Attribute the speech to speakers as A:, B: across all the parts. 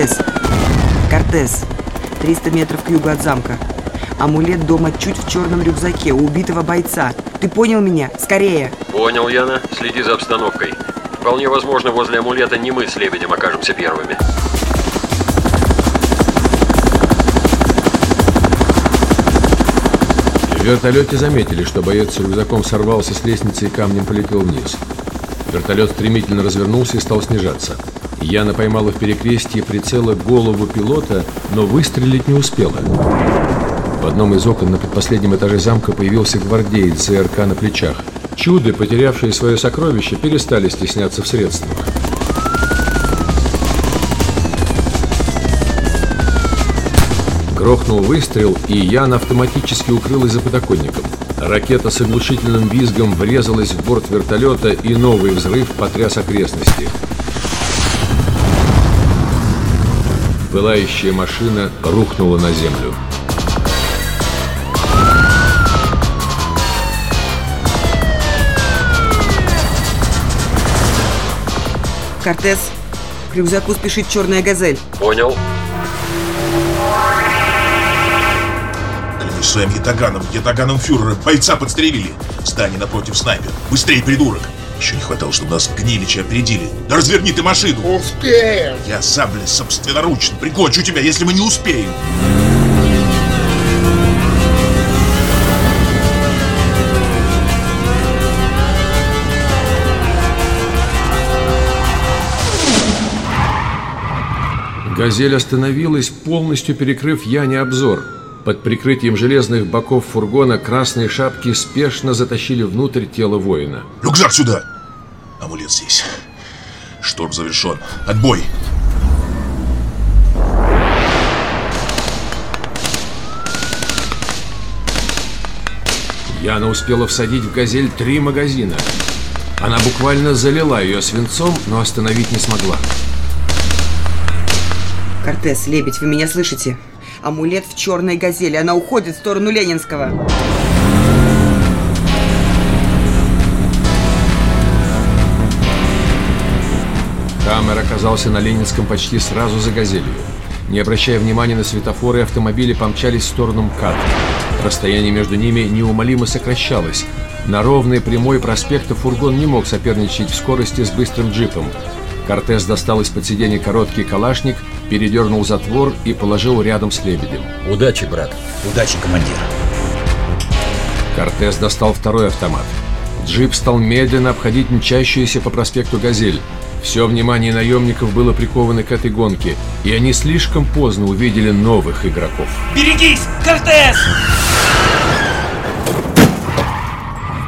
A: Кортес. Кортес. 300 метров к югу от замка. Амулет дома чуть в черном рюкзаке у убитого бойца. Ты понял меня? Скорее!
B: Понял, Яна. Следи за обстановкой. Вполне возможно, возле амулета не мы с Лебедем окажемся первыми.
C: В вертолете заметили, что боец с рюкзаком сорвался с лестницы и камнем полетел вниз. Вертолет стремительно развернулся и стал снижаться. Яна поймала в перекрестье прицела голову пилота, но выстрелить не успела. В одном из окон на предпоследнем этаже замка появился гвардеец ЗРК на плечах. Чуды, потерявшие свое сокровище, перестали стесняться в средствах. Грохнул выстрел, и Яна автоматически укрылась за подоконником. Ракета с оглушительным визгом врезалась в борт вертолета, и новый взрыв потряс окрестности. Пылающая машина рухнула на землю.
A: Кортес, к рюкзаку спешит черная газель.
B: Понял.
D: Клянусь своим ятаганом, ятаганом фюрера, бойца подстрелили. Стань напротив снайпер. Быстрей, придурок. Еще не хватало, чтобы нас гниличи опередили. Да разверни ты машину.
E: Успеем!
D: Я сабля собственноручно прикончу тебя, если мы не успеем.
C: «Газель» остановилась, полностью перекрыв Яне обзор. Под прикрытием железных боков фургона красные шапки спешно затащили внутрь тело воина.
D: Рюкзак сюда! Амулет здесь. Шторм завершен. Отбой!
C: Яна успела всадить в «Газель» три магазина. Она буквально залила ее свинцом, но остановить не смогла.
A: Кортес, Лебедь, вы меня слышите? Амулет в черной газели. Она уходит в сторону Ленинского.
C: Оказался на Ленинском почти сразу за «Газелью». Не обращая внимания на светофоры, автомобили помчались в сторону МКАД. Расстояние между ними неумолимо сокращалось. На ровной прямой проспекта фургон не мог соперничать в скорости с быстрым джипом. Кортес достал из-под сиденья короткий калашник, передернул затвор и положил рядом с лебедем.
F: Удачи, брат.
E: Удачи, командир.
C: Кортес достал второй автомат. Джип стал медленно обходить мчащуюся по проспекту «Газель». Все внимание наемников было приковано к этой гонке, и они слишком поздно увидели новых игроков.
G: Берегись, Кортес!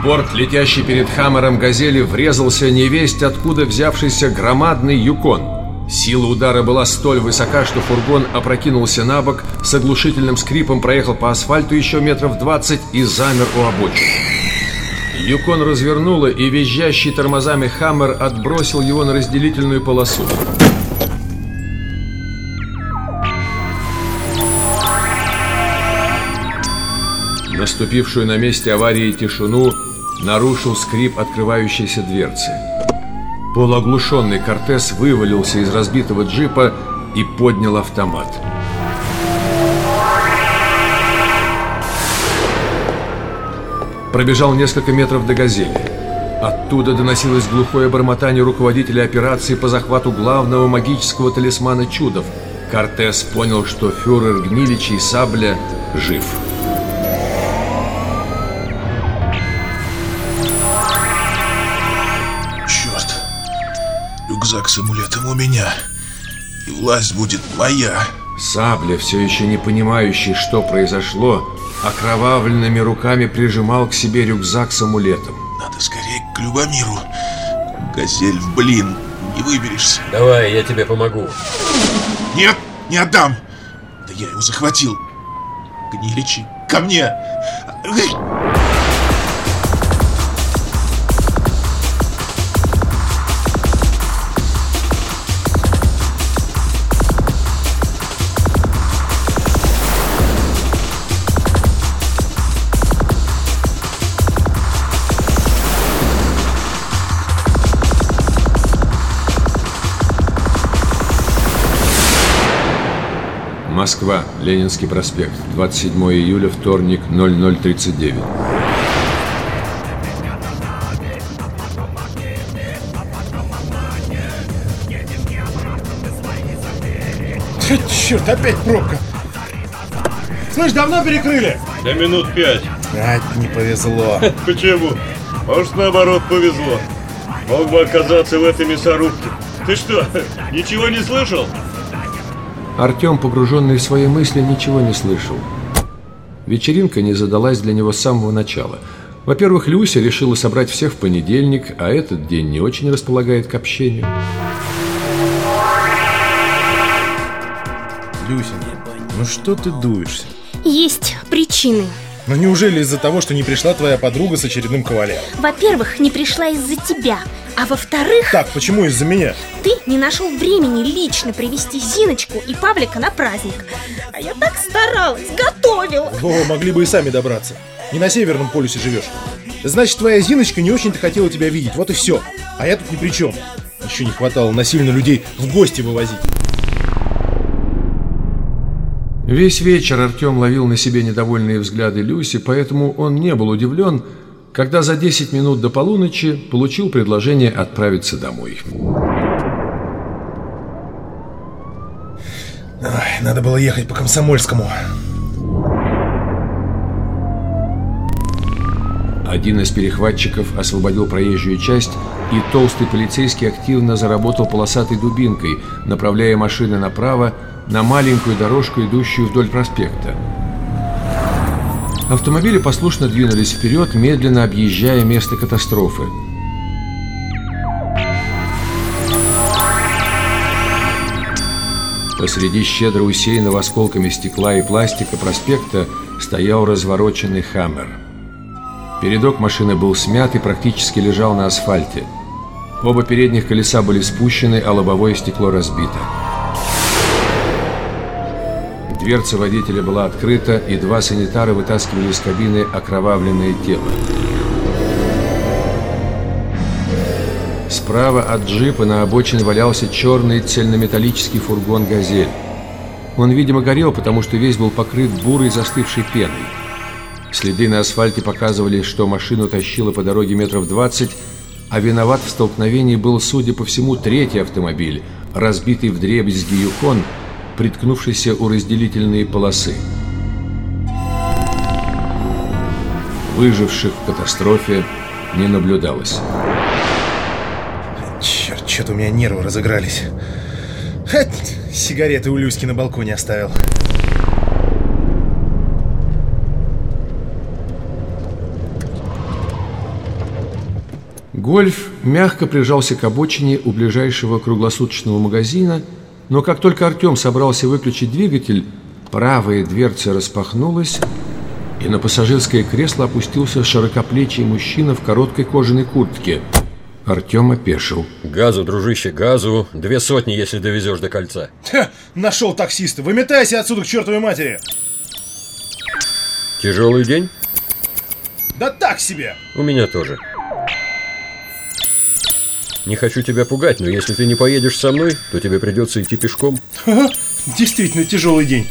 C: В борт, летящий перед Хаммером «Газели», врезался невесть, откуда взявшийся громадный юкон. Сила удара была столь высока, что фургон опрокинулся на бок, с оглушительным скрипом проехал по асфальту еще метров 20 и замер у обочины. Юкон развернуло, и визжащий тормозами Хаммер отбросил его на разделительную полосу. Наступившую на месте аварии тишину нарушил скрип открывающейся дверцы. Полуоглушенный Кортес вывалился из разбитого джипа и поднял автомат. Пробежал несколько метров до «Газели». Оттуда доносилось глухое бормотание руководителя операции по захвату главного магического талисмана чудов. Кортес понял, что фюрер Гниличий Сабля жив.
D: Черт. Рюкзак с амулетом у меня. И власть будет моя.
C: Сабля, все еще не понимающий, что произошло, окровавленными руками прижимал к себе рюкзак с амулетом.
D: Надо скорее к Любомиру. Газель в блин. Не выберешься.
B: Давай, я тебе помогу.
D: Нет, не отдам. Да я его захватил. Гниличи, ко мне.
C: Москва, Ленинский проспект, 27 июля, вторник, 0039.
E: Черт, опять пробка. Слышь, давно перекрыли?
F: Да минут пять.
E: А, не повезло.
F: Почему? Может, наоборот, повезло. Мог бы оказаться в этой мясорубке. Ты что, ничего не слышал?
C: Артем, погруженный в свои мысли, ничего не слышал. Вечеринка не задалась для него с самого начала. Во-первых, Люся решила собрать всех в понедельник, а этот день не очень располагает к общению.
E: Люся, ну что ты дуешься?
H: Есть причины.
E: Ну неужели из-за того, что не пришла твоя подруга с очередным кавалером?
H: Во-первых, не пришла из-за тебя. А во-вторых,
E: Так, почему из-за меня?
H: ты не нашел времени лично привести Зиночку и Павлика на праздник. А я так старалась, готовила.
E: О, могли бы и сами добраться. Не на Северном полюсе живешь. Значит, твоя Зиночка не очень-то хотела тебя видеть, вот и все. А я тут ни при чем. Еще не хватало насильно людей в гости вывозить.
C: Весь вечер Артем ловил на себе недовольные взгляды Люси, поэтому он не был удивлен, когда за 10 минут до полуночи получил предложение отправиться домой.
E: Ай, надо было ехать по Комсомольскому.
C: Один из перехватчиков освободил проезжую часть, и толстый полицейский активно заработал полосатой дубинкой, направляя машины направо на маленькую дорожку, идущую вдоль проспекта. Автомобили послушно двинулись вперед, медленно объезжая место катастрофы. Посреди щедро усеянного осколками стекла и пластика проспекта стоял развороченный «Хаммер». Передок машины был смят и практически лежал на асфальте. Оба передних колеса были спущены, а лобовое стекло разбито. Дверца водителя была открыта, и два санитара вытаскивали из кабины окровавленное тело. Справа от джипа на обочине валялся черный цельнометаллический фургон «Газель». Он, видимо, горел, потому что весь был покрыт бурой застывшей пеной. Следы на асфальте показывали, что машину тащило по дороге метров 20, а виноват в столкновении был, судя по всему, третий автомобиль, разбитый вдребезги Юкон, приткнувшийся у разделительной полосы. Выживших в катастрофе не наблюдалось.
E: Черт, что-то у меня нервы разыгрались. Ха, сигареты у Люськи на балконе оставил.
C: Гольф мягко прижался к обочине у ближайшего круглосуточного магазина, но как только Артем собрался выключить двигатель, правая дверца распахнулась, и на пассажирское кресло опустился широкоплечий мужчина в короткой кожаной куртке. Артем опешил.
B: Газу, дружище, газу. Две сотни, если довезешь до кольца.
E: Ха, нашел таксиста. Выметайся отсюда к чертовой матери.
B: Тяжелый день?
E: Да так себе.
B: У меня тоже. Не хочу тебя пугать, но если ты не поедешь со мной, то тебе придется идти пешком.
E: Ага, действительно тяжелый день.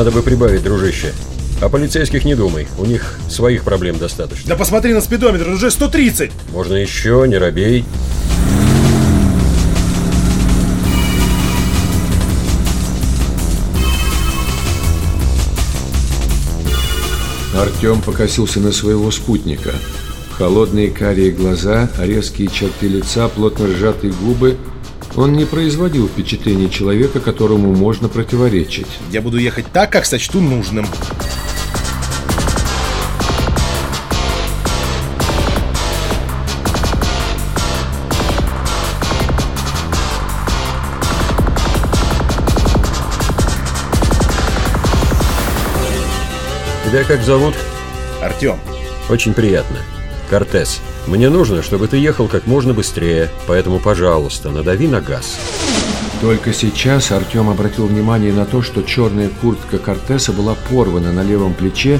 B: Надо бы прибавить, дружище. О полицейских не думай, у них своих проблем достаточно.
E: Да посмотри на спидометр, уже 130.
B: Можно еще, не робей.
C: Артем покосился на своего спутника. Холодные карие глаза, резкие черты лица, плотно сжатые губы. Он не производил впечатления человека, которому можно противоречить.
E: Я буду ехать так, как сочту нужным.
B: Тебя как зовут?
E: Артем,
B: Очень приятно. Кортес, мне нужно, чтобы ты ехал как можно быстрее, поэтому, пожалуйста, надави на газ.
C: Только сейчас Артем обратил внимание на то, что черная куртка Кортеса была порвана на левом плече,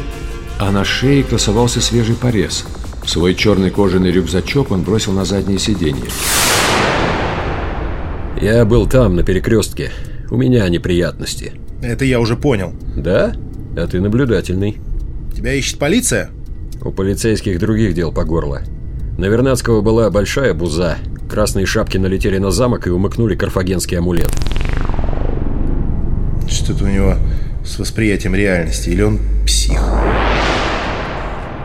C: а на шее красовался свежий порез. Свой черный кожаный рюкзачок он бросил на заднее сиденье.
B: Я был там, на перекрестке. У меня неприятности.
E: Это я уже понял.
B: Да? А ты наблюдательный.
E: Тебя ищет полиция?
B: У полицейских других дел по горло. На Вернадского была большая буза. Красные шапки налетели на замок и умыкнули карфагенский амулет.
E: Что-то у него с восприятием реальности. Или он псих?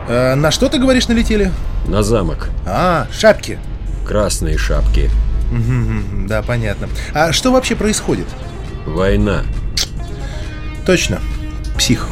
E: А, на что ты говоришь налетели?
B: На замок.
E: А, шапки.
B: Красные шапки.
E: Да, понятно. А что вообще происходит?
B: Война.
E: Точно. Псих.